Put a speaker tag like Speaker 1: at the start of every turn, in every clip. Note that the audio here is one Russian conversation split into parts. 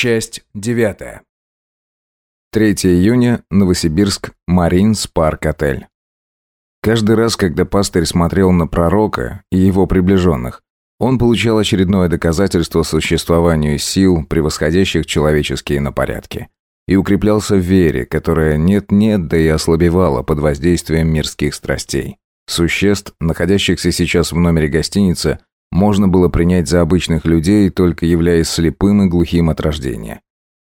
Speaker 1: Часть девятая.
Speaker 2: 3 июня, Новосибирск, Маринс Парк Отель. Каждый раз, когда пастырь смотрел на пророка и его приближенных, он получал очередное доказательство существованию сил, превосходящих человеческие на порядке, и укреплялся в вере, которая нет-нет, да и ослабевала под воздействием мирских страстей. Существ, находящихся сейчас в номере гостиницы, можно было принять за обычных людей, только являясь слепым и глухим от рождения.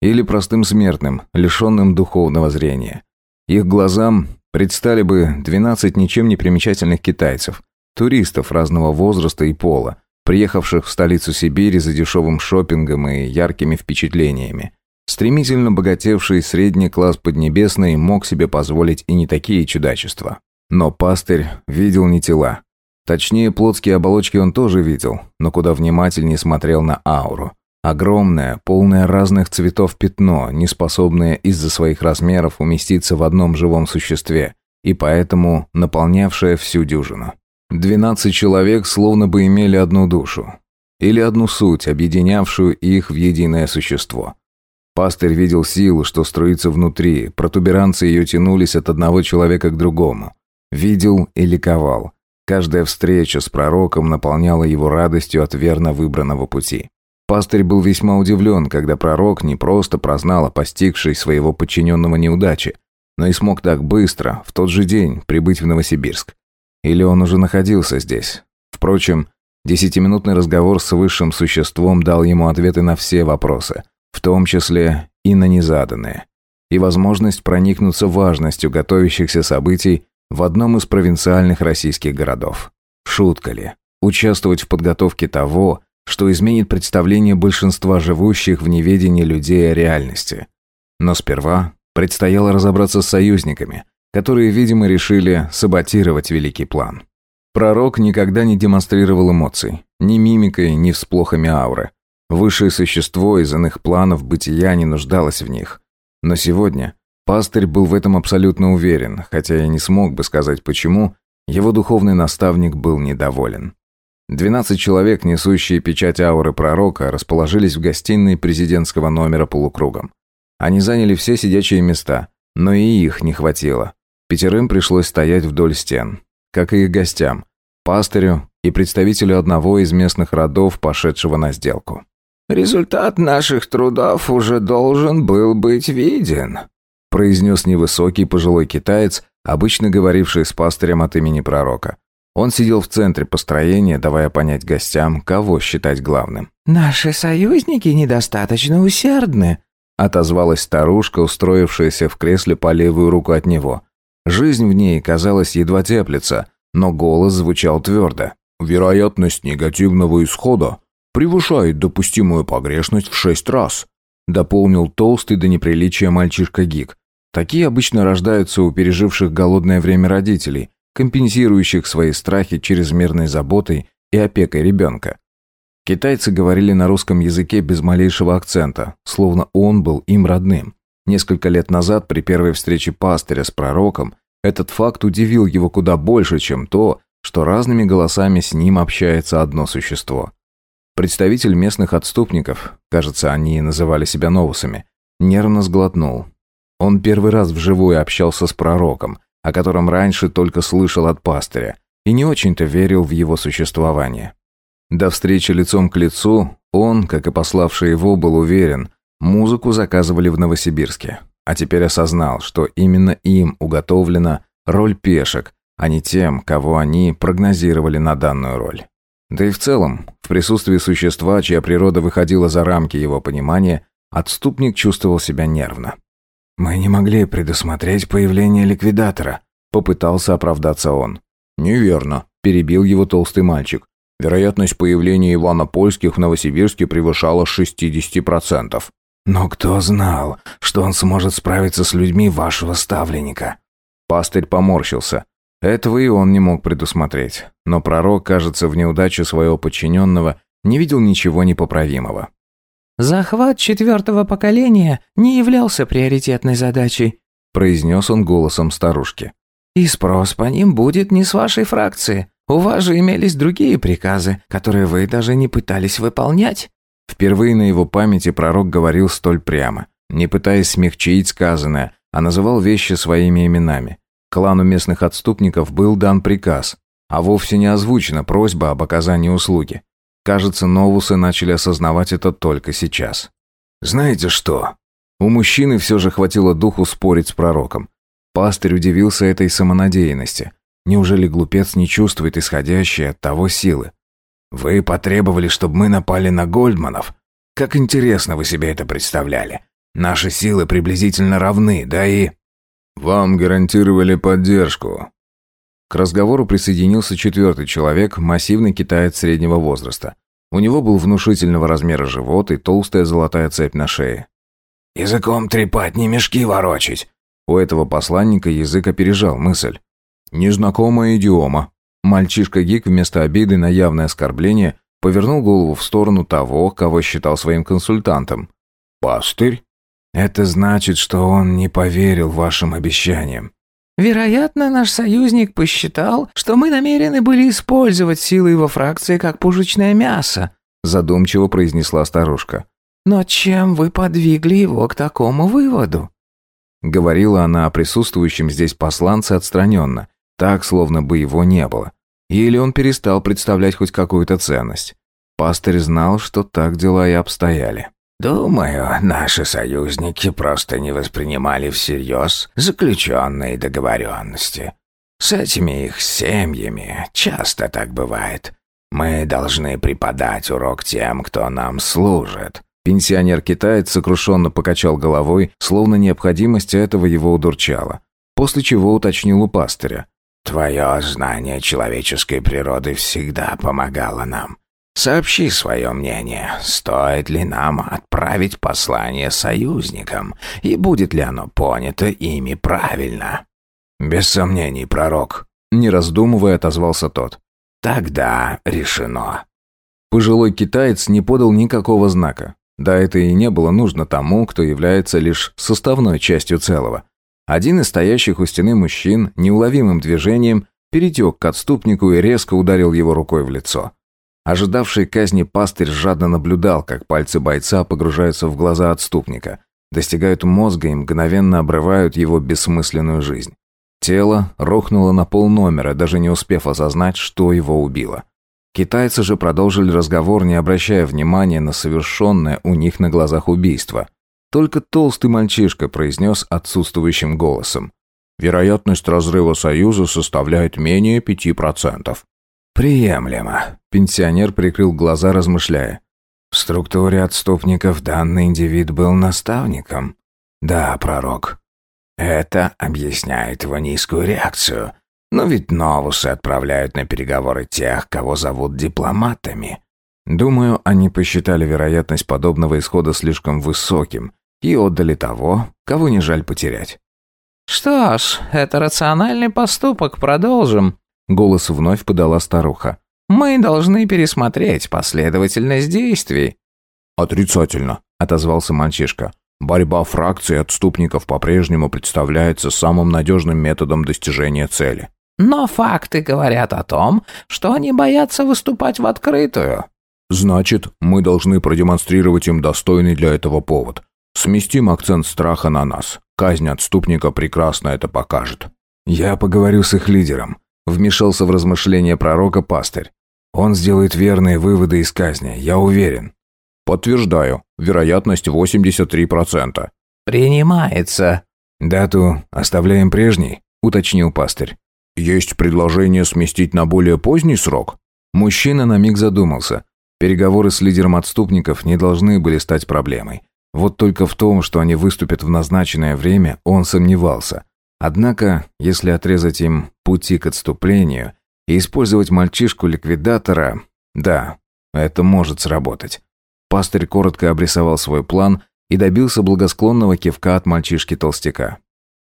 Speaker 2: Или простым смертным, лишенным духовного зрения. Их глазам предстали бы 12 ничем не примечательных китайцев, туристов разного возраста и пола, приехавших в столицу Сибири за дешевым шопингом и яркими впечатлениями. Стремительно богатевший средний класс Поднебесной мог себе позволить и не такие чудачества. Но пастырь видел не тела. Точнее, плотские оболочки он тоже видел, но куда внимательнее смотрел на ауру. Огромное, полное разных цветов пятно, не способное из-за своих размеров уместиться в одном живом существе, и поэтому наполнявшее всю дюжину. Двенадцать человек словно бы имели одну душу. Или одну суть, объединявшую их в единое существо. Пастырь видел силу, что струится внутри, протуберанцы ее тянулись от одного человека к другому. Видел и ликовал. Каждая встреча с пророком наполняла его радостью от верно выбранного пути. Пастырь был весьма удивлен, когда пророк не просто прознал о постигшей своего подчиненного неудаче, но и смог так быстро, в тот же день, прибыть в Новосибирск. Или он уже находился здесь. Впрочем, десятиминутный разговор с высшим существом дал ему ответы на все вопросы, в том числе и на незаданные. И возможность проникнуться важностью готовящихся событий в одном из провинциальных российских городов. Шутка ли? Участвовать в подготовке того, что изменит представление большинства живущих в неведении людей о реальности. Но сперва предстояло разобраться с союзниками, которые, видимо, решили саботировать великий план. Пророк никогда не демонстрировал эмоций, ни мимикой, ни всплохами ауры. Высшее существо из иных планов бытия не нуждалось в них. Но сегодня Пастырь был в этом абсолютно уверен, хотя я не смог бы сказать почему, его духовный наставник был недоволен. Двенадцать человек, несущие печать ауры пророка, расположились в гостиной президентского номера полукругом. Они заняли все сидячие места, но и их не хватило. Пятерым пришлось стоять вдоль стен, как и их гостям, пастырю и представителю одного из местных родов, пошедшего на сделку.
Speaker 3: «Результат наших трудов уже должен был быть виден»,
Speaker 2: произнес невысокий пожилой китаец, обычно говоривший с пастырем от имени пророка. Он сидел в центре построения, давая понять гостям, кого считать главным.
Speaker 4: «Наши союзники недостаточно усердны»,
Speaker 2: отозвалась старушка, устроившаяся в кресле по левую руку от него. Жизнь в ней, казалось, едва теплится, но голос звучал твердо. «Вероятность негативного исхода превышает допустимую погрешность в шесть раз», дополнил толстый до неприличия мальчишка Гик. Такие обычно рождаются у переживших голодное время родителей, компенсирующих свои страхи чрезмерной заботой и опекой ребенка. Китайцы говорили на русском языке без малейшего акцента, словно он был им родным. Несколько лет назад, при первой встрече пастыря с пророком, этот факт удивил его куда больше, чем то, что разными голосами с ним общается одно существо. Представитель местных отступников, кажется, они называли себя новусами, нервно сглотнул. Он первый раз вживую общался с пророком, о котором раньше только слышал от пастыря, и не очень-то верил в его существование. До встречи лицом к лицу он, как и пославший его, был уверен, музыку заказывали в Новосибирске, а теперь осознал, что именно им уготовлена роль пешек, а не тем, кого они прогнозировали на данную роль. Да и в целом, в присутствии существа, чья природа выходила за рамки его понимания, отступник чувствовал себя нервно.
Speaker 1: «Мы не могли предусмотреть появление ликвидатора», — попытался оправдаться он.
Speaker 2: «Неверно», — перебил его толстый мальчик. «Вероятность появления Ивана Польских в Новосибирске превышала 60%.
Speaker 1: «Но кто знал, что он сможет справиться с людьми вашего ставленника?»
Speaker 2: Пастырь поморщился. Этого и он не мог предусмотреть. Но пророк, кажется, в неудаче своего подчиненного не видел ничего непоправимого.
Speaker 4: «Захват четвертого поколения не являлся приоритетной задачей»,
Speaker 2: произнес он голосом старушки.
Speaker 4: «И спрос по ним будет не с вашей фракции. У вас же имелись другие приказы, которые вы даже не пытались выполнять».
Speaker 2: Впервые на его памяти пророк говорил столь прямо, не пытаясь смягчить сказанное, а называл вещи своими именами. Клану местных отступников был дан приказ, а вовсе не озвучена просьба об оказании услуги. Кажется, новусы начали осознавать это только сейчас. Знаете что? У мужчины все же хватило духу спорить с пророком. Пастырь удивился этой самонадеянности. Неужели глупец не чувствует исходящей от того силы? Вы потребовали, чтобы мы напали на Гольдманов? Как интересно вы себе это представляли. Наши силы приблизительно равны, да и... Вам гарантировали поддержку. К разговору присоединился четвертый человек, массивный китаец среднего возраста. У него был внушительного размера живот и толстая золотая цепь на шее. «Языком трепать, не мешки ворочить!» У этого посланника язык опережал мысль. «Незнакомая идиома». Мальчишка-гик вместо обиды на явное оскорбление повернул голову в сторону того, кого считал своим консультантом. «Пастырь?» «Это значит, что он не поверил вашим обещаниям».
Speaker 4: «Вероятно, наш союзник посчитал, что мы намерены были использовать силы его фракции как пушечное мясо», задумчиво произнесла старушка. «Но чем вы подвигли его к такому выводу?»
Speaker 2: Говорила она о присутствующем здесь посланце отстраненно, так, словно бы его не было. Или он перестал представлять хоть какую-то ценность. Пастырь знал, что так дела и обстояли.
Speaker 3: «Думаю, наши союзники просто не воспринимали всерьез заключенные договоренности. С этими их семьями часто так бывает. Мы должны преподать урок тем, кто нам служит».
Speaker 2: Пенсионер-китаец сокрушенно покачал головой, словно необходимость этого его удурчала. После чего уточнил у пастыря.
Speaker 3: «Твое знание человеческой природы всегда помогало нам. Сообщи свое мнение, стоит ли нам отправить послание союзникам, и будет ли оно понято ими правильно.
Speaker 2: Без сомнений, пророк, не раздумывая, отозвался тот.
Speaker 3: Тогда решено.
Speaker 2: Пожилой китаец не подал никакого знака. Да это и не было нужно тому, кто является лишь составной частью целого. Один из стоящих у стены мужчин неуловимым движением перетек к отступнику и резко ударил его рукой в лицо. Ожидавший казни пастырь жадно наблюдал, как пальцы бойца погружаются в глаза отступника, достигают мозга и мгновенно обрывают его бессмысленную жизнь. Тело рухнуло на пол номера, даже не успев осознать, что его убило. Китайцы же продолжили разговор, не обращая внимания на совершенное у них на глазах убийство. Только толстый мальчишка произнес отсутствующим голосом. Вероятность разрыва союза составляет менее пяти процентов.
Speaker 3: «Приемлемо», – пенсионер прикрыл глаза, размышляя. «В структуре отступников данный индивид был наставником?» «Да, пророк. Это объясняет его низкую реакцию. Но ведь новусы отправляют на переговоры тех, кого зовут дипломатами».
Speaker 2: Думаю, они посчитали вероятность подобного исхода слишком высоким и отдали того, кого не жаль потерять.
Speaker 4: «Что ж, это рациональный поступок, продолжим»,
Speaker 2: Голос вновь подала старуха.
Speaker 4: «Мы должны пересмотреть последовательность действий».
Speaker 2: «Отрицательно», — отозвался мальчишка. «Борьба фракций отступников по-прежнему представляется самым надежным методом достижения цели».
Speaker 4: «Но факты говорят о том, что они боятся выступать в открытую».
Speaker 2: «Значит, мы должны продемонстрировать им достойный для этого повод. Сместим акцент страха на нас. Казнь отступника прекрасно это покажет». «Я поговорю с их лидером», Вмешался в размышления пророка пастырь. Он сделает верные выводы из казни, я уверен. Подтверждаю. Вероятность 83%.
Speaker 4: Принимается.
Speaker 2: Дату оставляем прежней, уточнил пастырь. Есть предложение сместить на более поздний срок. Мужчина на миг задумался. Переговоры с лидером отступников не должны были стать проблемой. Вот только в том, что они выступят в назначенное время, он сомневался. Однако, если отрезать им пути к отступлению и использовать мальчишку-ликвидатора, да, это может сработать. Пастырь коротко обрисовал свой план и добился благосклонного кивка от мальчишки-толстяка.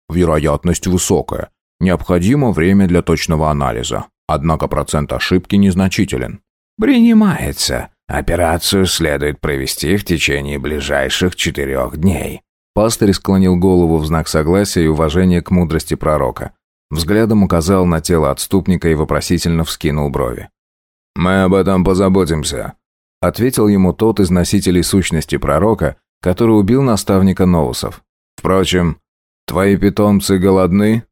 Speaker 2: Вероятность высокая. Необходимо время для точного анализа. Однако процент ошибки незначителен.
Speaker 3: «Принимается. Операцию следует провести в течение ближайших четырех дней».
Speaker 2: Пастырь склонил голову в знак согласия и уважения к мудрости пророка. Взглядом указал на тело отступника и вопросительно вскинул брови. «Мы об этом позаботимся». ответил ему тот из носителей сущности пророка, который убил наставника Ноусов. Впрочем, твои питомцы голодны?